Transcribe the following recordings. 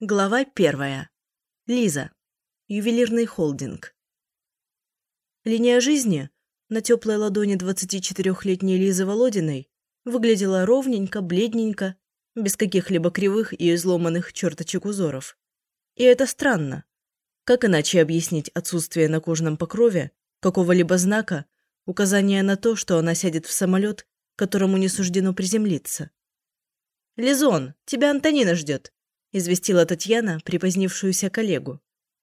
Глава первая. Лиза. Ювелирный холдинг. Линия жизни на теплой ладони 24-летней Лизы Володиной выглядела ровненько, бледненько, без каких-либо кривых и изломанных черточек узоров. И это странно. Как иначе объяснить отсутствие на кожном покрове какого-либо знака, указания на то, что она сядет в самолет, которому не суждено приземлиться? «Лизон, тебя Антонина ждет», известила Татьяна припозднившуюся коллегу.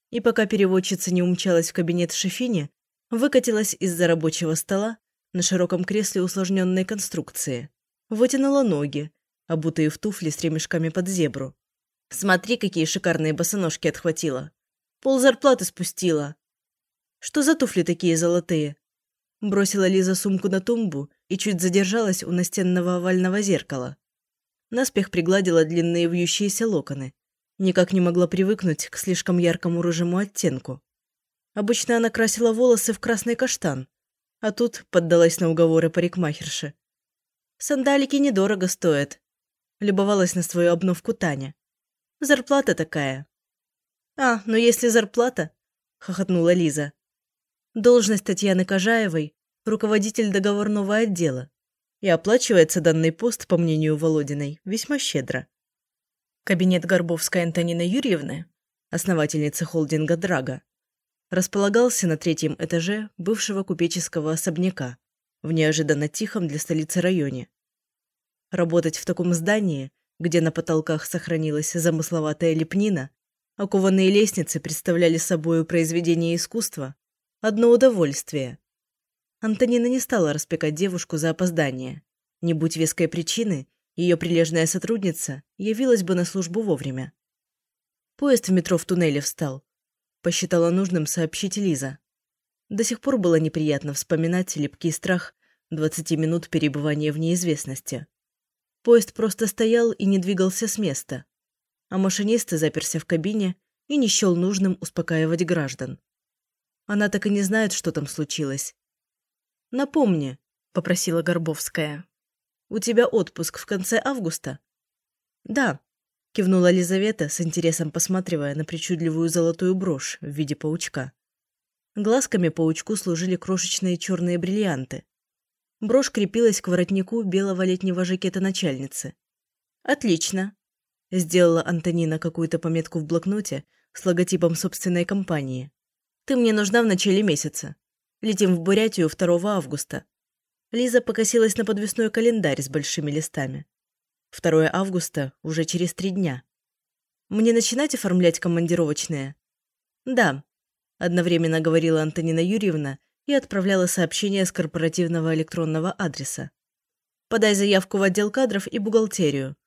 И пока переводчица не умчалась в кабинет Шефини, выкатилась из-за рабочего стола на широком кресле усложненной конструкции. Вытянула ноги, обутые в туфли с ремешками под зебру. Смотри, какие шикарные босоножки отхватила. Пол зарплаты спустила. Что за туфли такие золотые? Бросила Лиза сумку на тумбу и чуть задержалась у настенного овального зеркала наспех пригладила длинные вьющиеся локоны. Никак не могла привыкнуть к слишком яркому рыжему оттенку. Обычно она красила волосы в красный каштан, а тут поддалась на уговоры парикмахерши. «Сандалики недорого стоят», – любовалась на свою обновку Таня. «Зарплата такая». «А, ну если зарплата», – хохотнула Лиза. «Должность Татьяны Кожаевой – руководитель договорного отдела. И оплачивается данный пост, по мнению Володиной, весьма щедро. Кабинет Горбовской Антонины Юрьевны, основательницы холдинга «Драга», располагался на третьем этаже бывшего купеческого особняка в неожиданно тихом для столицы районе. Работать в таком здании, где на потолках сохранилась замысловатая лепнина, окованные лестницы представляли собой произведение искусства, одно удовольствие. Антонина не стала распекать девушку за опоздание. Не будь веской причины, ее прилежная сотрудница явилась бы на службу вовремя. Поезд в метро в туннеле встал. Посчитала нужным сообщить Лиза. До сих пор было неприятно вспоминать липкий страх 20 минут перебывания в неизвестности. Поезд просто стоял и не двигался с места, а машинист заперся в кабине и не счел нужным успокаивать граждан. Она так и не знает, что там случилось. «Напомни», – попросила Горбовская. «У тебя отпуск в конце августа?» «Да», – кивнула Лизавета, с интересом посматривая на причудливую золотую брошь в виде паучка. Глазками паучку служили крошечные черные бриллианты. Брошь крепилась к воротнику белого летнего жакета начальницы. «Отлично», – сделала Антонина какую-то пометку в блокноте с логотипом собственной компании. «Ты мне нужна в начале месяца. Летим в Бурятию 2 августа. Лиза покосилась на подвесной календарь с большими листами. 2 августа уже через три дня. Мне начинать оформлять командировочные? Да, одновременно говорила Антонина Юрьевна и отправляла сообщение с корпоративного электронного адреса. Подай заявку в отдел кадров и бухгалтерию.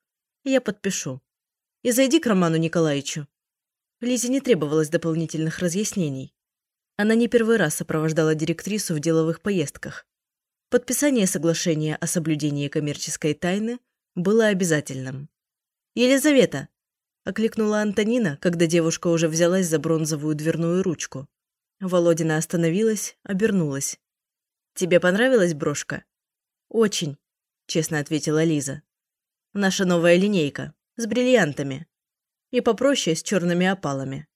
Я подпишу. И зайди к Роману Николаевичу. Лизе не требовалось дополнительных разъяснений. Она не первый раз сопровождала директрису в деловых поездках. Подписание соглашения о соблюдении коммерческой тайны было обязательным. «Елизавета!» – окликнула Антонина, когда девушка уже взялась за бронзовую дверную ручку. Володина остановилась, обернулась. «Тебе понравилась брошка?» «Очень», – честно ответила Лиза. «Наша новая линейка, с бриллиантами. И попроще, с черными опалами.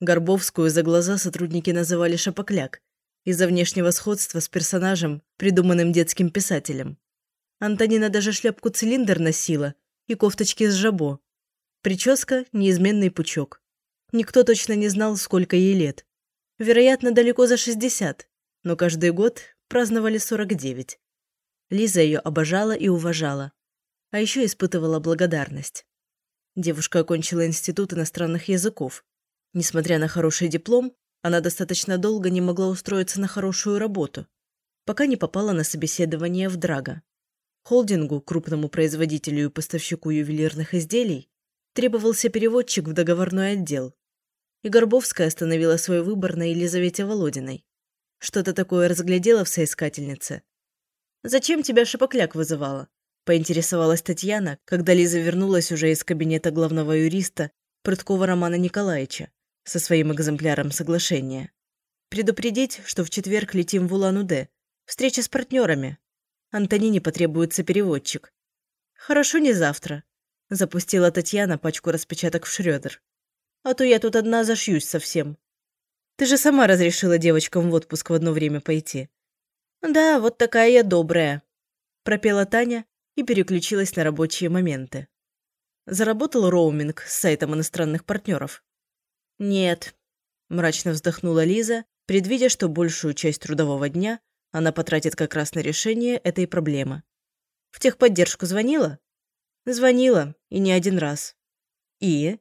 Горбовскую за глаза сотрудники называли «шапокляк» из-за внешнего сходства с персонажем, придуманным детским писателем. Антонина даже шляпку-цилиндр носила и кофточки с жабо. Прическа – неизменный пучок. Никто точно не знал, сколько ей лет. Вероятно, далеко за 60, но каждый год праздновали 49. Лиза ее обожала и уважала, а еще испытывала благодарность. Девушка окончила Институт иностранных языков, Несмотря на хороший диплом, она достаточно долго не могла устроиться на хорошую работу, пока не попала на собеседование в Драго. Холдингу, крупному производителю и поставщику ювелирных изделий, требовался переводчик в договорной отдел. И Горбовская остановила свой выбор на Елизавете Володиной. Что-то такое разглядела в соискательнице. «Зачем тебя шапокляк вызывала?» – поинтересовалась Татьяна, когда Лиза вернулась уже из кабинета главного юриста Прыткова Романа Николаевича со своим экземпляром соглашения. Предупредить, что в четверг летим в Улан-Удэ. Встреча с партнерами. Антонине потребуется переводчик. Хорошо не завтра. Запустила Татьяна пачку распечаток в Шрёдер. «А то я тут одна зашьюсь совсем. Ты же сама разрешила девочкам в отпуск в одно время пойти». «Да, вот такая я добрая», – пропела Таня и переключилась на рабочие моменты. Заработал роуминг с сайтом иностранных партнеров. «Нет», – мрачно вздохнула Лиза, предвидя, что большую часть трудового дня она потратит как раз на решение этой проблемы. «В техподдержку звонила?» «Звонила, и не один раз». «И?»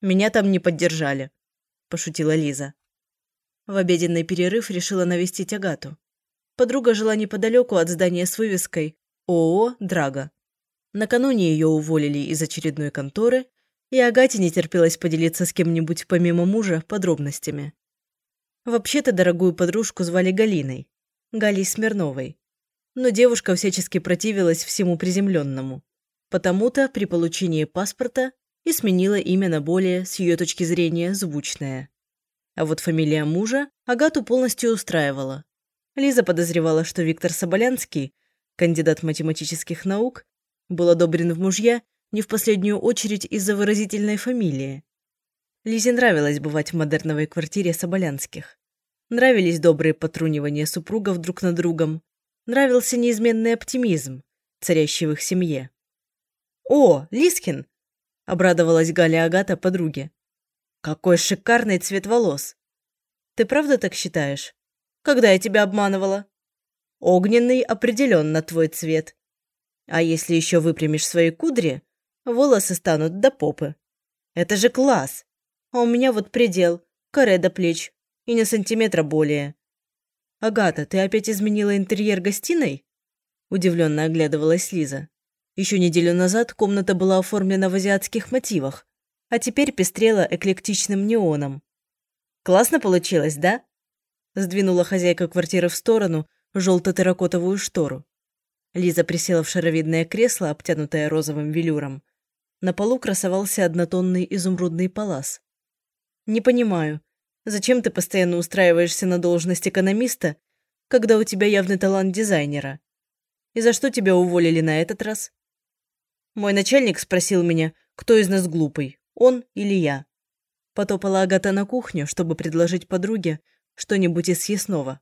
«Меня там не поддержали», – пошутила Лиза. В обеденный перерыв решила навестить Агату. Подруга жила неподалеку от здания с вывеской ООО «Драга». Накануне ее уволили из очередной конторы, и Агате не терпелось поделиться с кем-нибудь помимо мужа подробностями. Вообще-то дорогую подружку звали Галиной, Галей Смирновой. Но девушка всячески противилась всему приземленному. Потому-то при получении паспорта и сменила имя на более, с ее точки зрения, звучное. А вот фамилия мужа Агату полностью устраивала. Лиза подозревала, что Виктор Соболянский, кандидат математических наук, был одобрен в мужья не в последнюю очередь из-за выразительной фамилии. Лизе нравилось бывать в модерновой квартире Соболянских. Нравились добрые потрунивания супругов друг над другом. Нравился неизменный оптимизм, царящий в их семье. «О, Лискин!» – обрадовалась Галя Агата подруге. «Какой шикарный цвет волос! Ты правда так считаешь? Когда я тебя обманывала?» «Огненный определенно твой цвет. А если еще выпрямишь свои кудри, волосы станут до попы. Это же класс! А у меня вот предел, коре до плеч и на сантиметра более. «Агата, ты опять изменила интерьер гостиной?» Удивленно оглядывалась Лиза. Еще неделю назад комната была оформлена в азиатских мотивах, а теперь пестрела эклектичным неоном. «Классно получилось, да?» Сдвинула хозяйка квартиры в сторону желто-терракотовую штору. Лиза присела в шаровидное кресло, обтянутое розовым велюром. На полу красовался однотонный изумрудный палас. «Не понимаю, зачем ты постоянно устраиваешься на должность экономиста, когда у тебя явный талант дизайнера? И за что тебя уволили на этот раз?» Мой начальник спросил меня, кто из нас глупый, он или я. Потопала Агата на кухню, чтобы предложить подруге что-нибудь из съестного.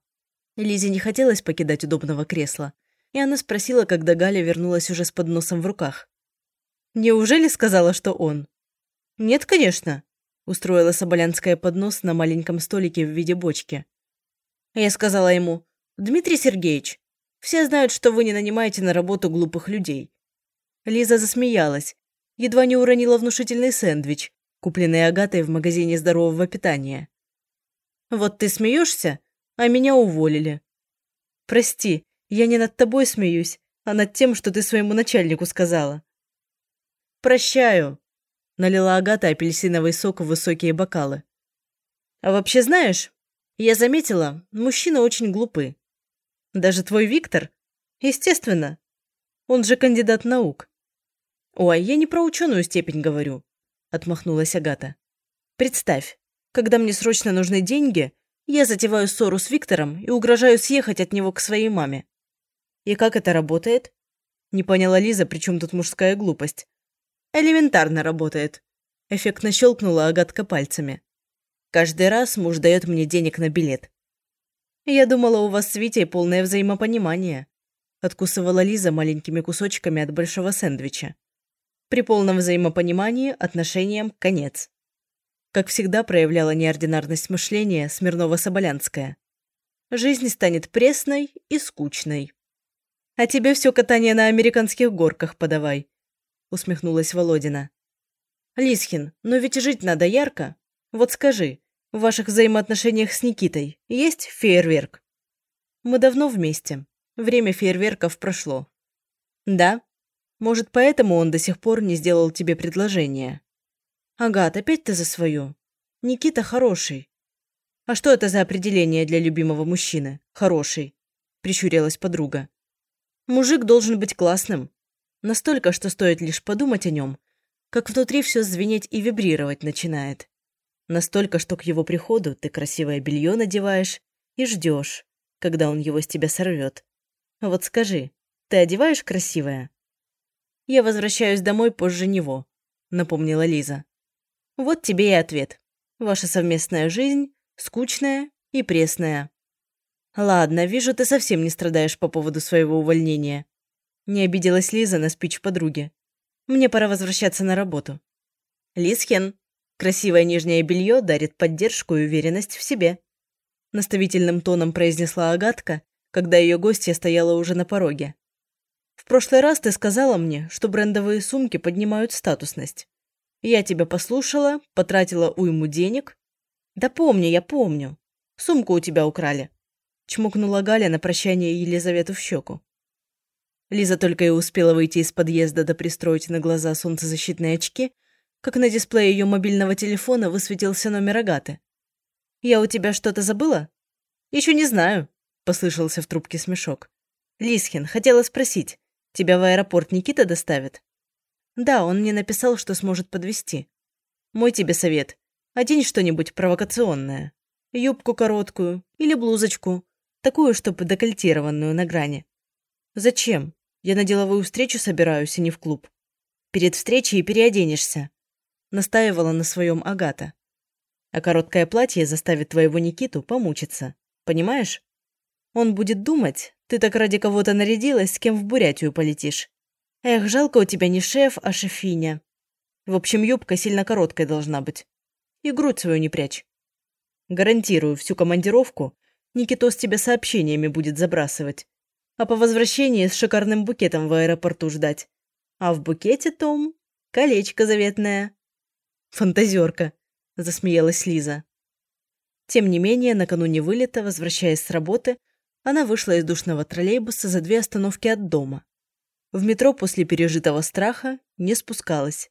Лизе не хотелось покидать удобного кресла и она спросила, когда Галя вернулась уже с подносом в руках. «Неужели сказала, что он?» «Нет, конечно», – устроила Соболянская поднос на маленьком столике в виде бочки. Я сказала ему, «Дмитрий Сергеевич, все знают, что вы не нанимаете на работу глупых людей». Лиза засмеялась, едва не уронила внушительный сэндвич, купленный Агатой в магазине здорового питания. «Вот ты смеешься, а меня уволили». «Прости, я не над тобой смеюсь, а над тем, что ты своему начальнику сказала». «Прощаю», – налила Агата апельсиновый сок в высокие бокалы. «А вообще знаешь, я заметила, мужчины очень глупы. Даже твой Виктор? Естественно. Он же кандидат наук». «Ой, я не про ученую степень говорю», – отмахнулась Агата. «Представь, когда мне срочно нужны деньги, я затеваю ссору с Виктором и угрожаю съехать от него к своей маме. «И как это работает?» Не поняла Лиза, при чем тут мужская глупость. «Элементарно работает», – эффектно щелкнула Агатка пальцами. «Каждый раз муж дает мне денег на билет». «Я думала, у вас с Витей полное взаимопонимание», – откусывала Лиза маленькими кусочками от большого сэндвича. При полном взаимопонимании отношениям конец. Как всегда проявляла неординарность мышления Смирнова-Соболянская. Жизнь станет пресной и скучной. А тебе все катание на американских горках подавай», – усмехнулась Володина. «Лисхин, но ведь жить надо ярко. Вот скажи, в ваших взаимоотношениях с Никитой есть фейерверк?» «Мы давно вместе. Время фейерверков прошло». «Да? Может, поэтому он до сих пор не сделал тебе предложение?» «Агат, опять ты за свою. Никита хороший». «А что это за определение для любимого мужчины? Хороший?» – прищурилась подруга. Мужик должен быть классным. Настолько, что стоит лишь подумать о нем, как внутри все звенеть и вибрировать начинает. Настолько, что к его приходу ты красивое белье надеваешь и ждешь, когда он его с тебя сорвет. Вот скажи, ты одеваешь красивое? Я возвращаюсь домой позже него», — напомнила Лиза. «Вот тебе и ответ. Ваша совместная жизнь скучная и пресная». «Ладно, вижу, ты совсем не страдаешь по поводу своего увольнения». Не обиделась Лиза на спич подруги. «Мне пора возвращаться на работу». «Лизхен, красивое нижнее белье дарит поддержку и уверенность в себе», наставительным тоном произнесла Агатка, когда ее гостья стояла уже на пороге. «В прошлый раз ты сказала мне, что брендовые сумки поднимают статусность. Я тебя послушала, потратила уйму денег. Да помню, я помню. Сумку у тебя украли. Чмокнула Галя на прощание Елизавету в щеку. Лиза только и успела выйти из подъезда да пристроить на глаза солнцезащитные очки, как на дисплее ее мобильного телефона высветился номер Агаты. «Я у тебя что-то забыла?» «Еще не знаю», – послышался в трубке смешок. «Лисхин, хотела спросить, тебя в аэропорт Никита доставит?» Да, он мне написал, что сможет подвести. Мой тебе совет. Одень что-нибудь провокационное. Юбку короткую или блузочку. Такую, чтобы декольтированную на грани. Зачем? Я на деловую встречу собираюсь, а не в клуб. Перед встречей и переоденешься. Настаивала на своем Агата. А короткое платье заставит твоего Никиту помучиться. Понимаешь? Он будет думать, ты так ради кого-то нарядилась, с кем в Бурятию полетишь. Эх, жалко у тебя не шеф, а шефиня. В общем, юбка сильно короткая должна быть. И грудь свою не прячь. Гарантирую, всю командировку Никитос тебя сообщениями будет забрасывать. А по возвращении с шикарным букетом в аэропорту ждать. А в букете, Том, колечко заветное. Фантазерка, засмеялась Лиза. Тем не менее, накануне вылета, возвращаясь с работы, она вышла из душного троллейбуса за две остановки от дома. В метро после пережитого страха не спускалась.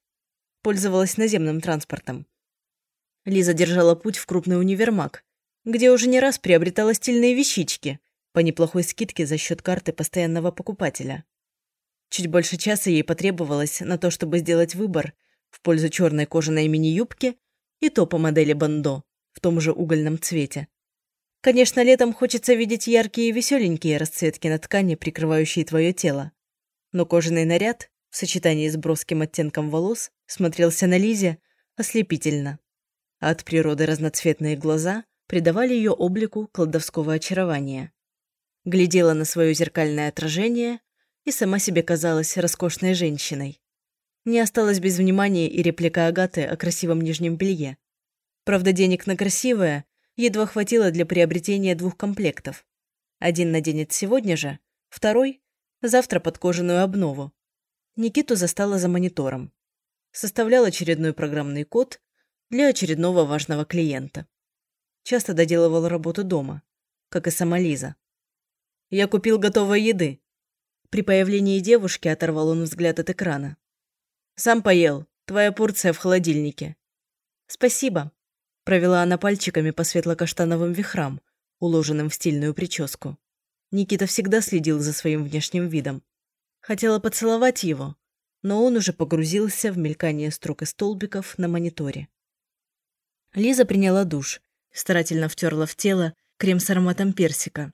Пользовалась наземным транспортом. Лиза держала путь в крупный универмаг, где уже не раз приобретала стильные вещички по неплохой скидке за счет карты постоянного покупателя. Чуть больше часа ей потребовалось на то, чтобы сделать выбор в пользу черной кожаной мини-юбки и топа модели Бандо в том же угольном цвете. Конечно, летом хочется видеть яркие и веселенькие расцветки на ткани, прикрывающие твое тело но кожаный наряд в сочетании с броским оттенком волос смотрелся на Лизе ослепительно. А от природы разноцветные глаза придавали ее облику колдовского очарования. Глядела на свое зеркальное отражение и сама себе казалась роскошной женщиной. Не осталось без внимания и реплика Агаты о красивом нижнем белье. Правда, денег на красивое едва хватило для приобретения двух комплектов. Один наденет сегодня же, второй Завтра под кожаную обнову. Никиту застала за монитором. Составлял очередной программный код для очередного важного клиента. Часто доделывал работу дома, как и сама Лиза. «Я купил готовой еды». При появлении девушки оторвал он взгляд от экрана. «Сам поел. Твоя порция в холодильнике». «Спасибо», – провела она пальчиками по светло-каштановым вихрам, уложенным в стильную прическу. Никита всегда следил за своим внешним видом. Хотела поцеловать его, но он уже погрузился в мелькание строк и столбиков на мониторе. Лиза приняла душ, старательно втерла в тело крем с ароматом персика,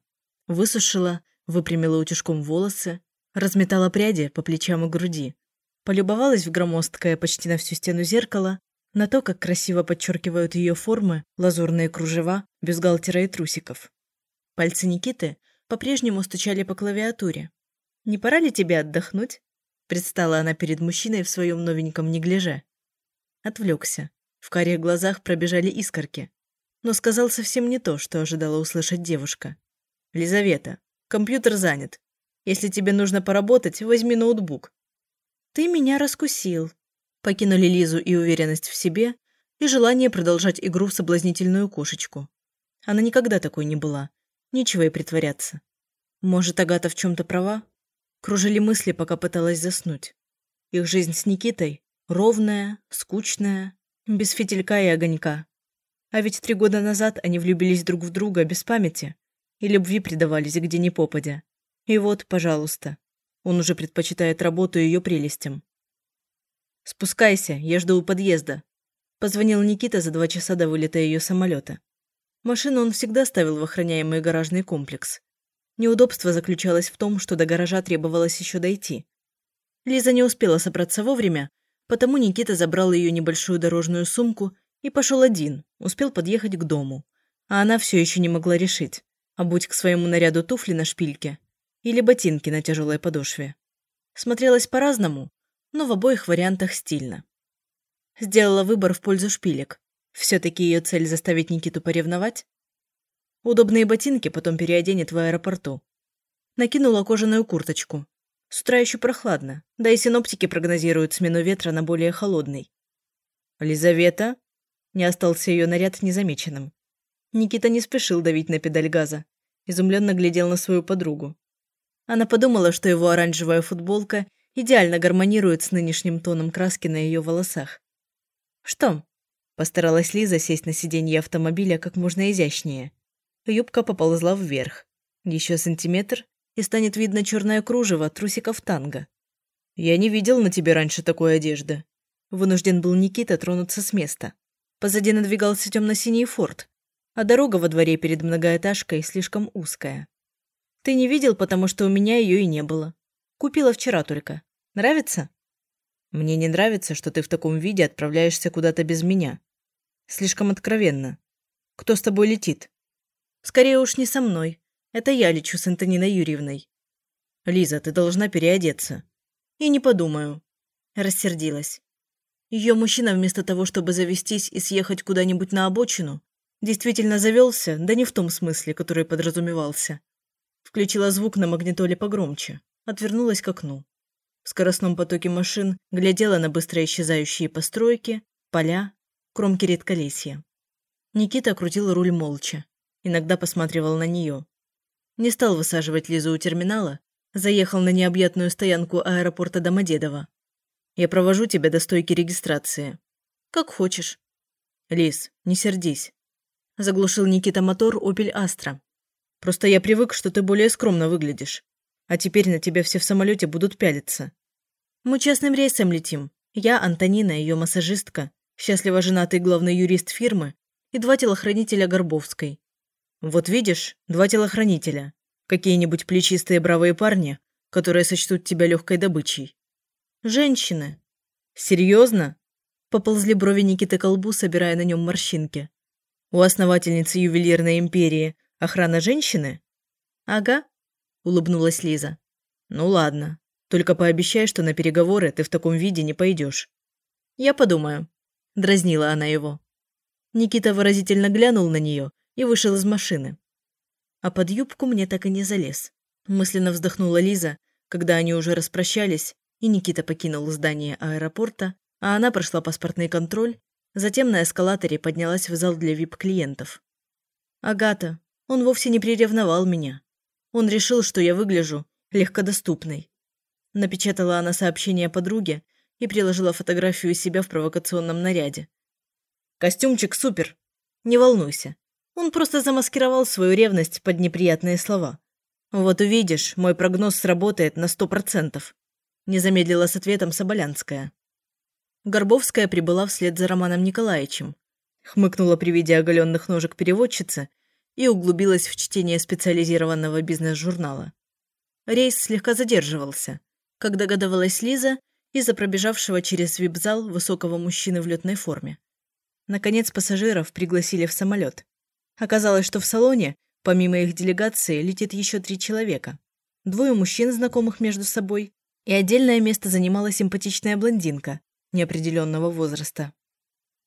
высушила, выпрямила утюжком волосы, разметала пряди по плечам и груди, полюбовалась в громоздкое почти на всю стену зеркало на то, как красиво подчеркивают ее формы лазурные кружева, бюстгальтера и трусиков. Пальцы Никиты по-прежнему стучали по клавиатуре. «Не пора ли тебе отдохнуть?» Предстала она перед мужчиной в своем новеньком неглиже. Отвлекся. В карих глазах пробежали искорки. Но сказал совсем не то, что ожидала услышать девушка. «Лизавета, компьютер занят. Если тебе нужно поработать, возьми ноутбук». «Ты меня раскусил». Покинули Лизу и уверенность в себе, и желание продолжать игру в соблазнительную кошечку. Она никогда такой не была. Нечего и притворяться. Может, Агата в чем-то права? Кружили мысли, пока пыталась заснуть. Их жизнь с Никитой ровная, скучная, без фитилька и огонька. А ведь три года назад они влюбились друг в друга без памяти и любви предавались где ни попадя. И вот, пожалуйста, он уже предпочитает работу ее прелестям. «Спускайся, я жду у подъезда», – позвонил Никита за два часа до вылета ее самолета. Машину он всегда ставил в охраняемый гаражный комплекс. Неудобство заключалось в том, что до гаража требовалось еще дойти. Лиза не успела собраться вовремя, потому Никита забрал ее небольшую дорожную сумку и пошел один, успел подъехать к дому. А она все еще не могла решить, обуть к своему наряду туфли на шпильке или ботинки на тяжелой подошве. Смотрелась по-разному, но в обоих вариантах стильно. Сделала выбор в пользу шпилек. Все-таки ее цель заставить Никиту поревновать. Удобные ботинки потом переоденет в аэропорту. Накинула кожаную курточку. С утра еще прохладно, да и синоптики прогнозируют смену ветра на более холодный. «Лизавета?» Не остался ее наряд незамеченным. Никита не спешил давить на педаль газа. Изумленно глядел на свою подругу. Она подумала, что его оранжевая футболка идеально гармонирует с нынешним тоном краски на ее волосах. «Что?» – постаралась Лиза сесть на сиденье автомобиля как можно изящнее. Юбка поползла вверх. Еще сантиметр, и станет видно черное кружево трусиков танго. «Я не видел на тебе раньше такой одежды». Вынужден был Никита тронуться с места. Позади надвигался темно-синий форт, а дорога во дворе перед многоэтажкой слишком узкая. «Ты не видел, потому что у меня ее и не было. Купила вчера только. Нравится?» Мне не нравится, что ты в таком виде отправляешься куда-то без меня. Слишком откровенно. Кто с тобой летит? Скорее уж не со мной. Это я лечу с Антониной Юрьевной. Лиза, ты должна переодеться. И не подумаю. Рассердилась. Ее мужчина вместо того, чтобы завестись и съехать куда-нибудь на обочину, действительно завелся, да не в том смысле, который подразумевался. Включила звук на магнитоле погромче, отвернулась к окну в скоростном потоке машин глядела на быстро исчезающие постройки, поля, кромки редколесья. Никита крутил руль молча, иногда посматривал на нее. Не стал высаживать Лизу у терминала, заехал на необъятную стоянку аэропорта Домодедово. «Я провожу тебя до стойки регистрации». «Как хочешь». «Лиз, не сердись». Заглушил Никита мотор «Опель Астра». «Просто я привык, что ты более скромно выглядишь. А теперь на тебя все в самолете будут пялиться. Мы частным рейсом летим. Я, Антонина, ее массажистка, счастливо женатый главный юрист фирмы и два телохранителя Горбовской. Вот видишь, два телохранителя. Какие-нибудь плечистые бравые парни, которые сочтут тебя легкой добычей. Женщины. Серьезно? Поползли брови Никиты колбу, собирая на нем морщинки. У основательницы ювелирной империи охрана женщины? Ага, улыбнулась Лиза. Ну ладно. Только пообещай, что на переговоры ты в таком виде не пойдешь. Я подумаю. Дразнила она его. Никита выразительно глянул на нее и вышел из машины. А под юбку мне так и не залез. Мысленно вздохнула Лиза, когда они уже распрощались, и Никита покинул здание аэропорта, а она прошла паспортный контроль, затем на эскалаторе поднялась в зал для вип-клиентов. Агата, он вовсе не приревновал меня. Он решил, что я выгляжу легкодоступной. Напечатала она сообщение подруге и приложила фотографию себя в провокационном наряде. «Костюмчик супер! Не волнуйся. Он просто замаскировал свою ревность под неприятные слова. Вот увидишь, мой прогноз сработает на сто процентов», не замедлила с ответом Соболянская. Горбовская прибыла вслед за Романом Николаевичем, хмыкнула при виде оголенных ножек переводчицы и углубилась в чтение специализированного бизнес-журнала. Рейс слегка задерживался, как догадывалась Лиза из-за пробежавшего через вип-зал высокого мужчины в летной форме. Наконец пассажиров пригласили в самолет. Оказалось, что в салоне, помимо их делегации, летит еще три человека. Двое мужчин, знакомых между собой, и отдельное место занимала симпатичная блондинка неопределенного возраста.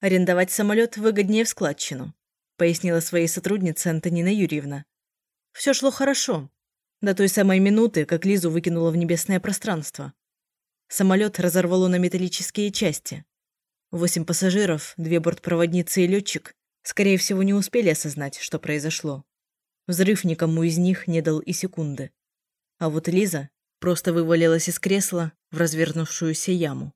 Арендовать самолет выгоднее в складчину пояснила своей сотруднице Антонина Юрьевна. Все шло хорошо. До той самой минуты, как Лизу выкинуло в небесное пространство. Самолет разорвало на металлические части. Восемь пассажиров, две бортпроводницы и летчик, скорее всего, не успели осознать, что произошло. Взрыв никому из них не дал и секунды. А вот Лиза просто вывалилась из кресла в развернувшуюся яму.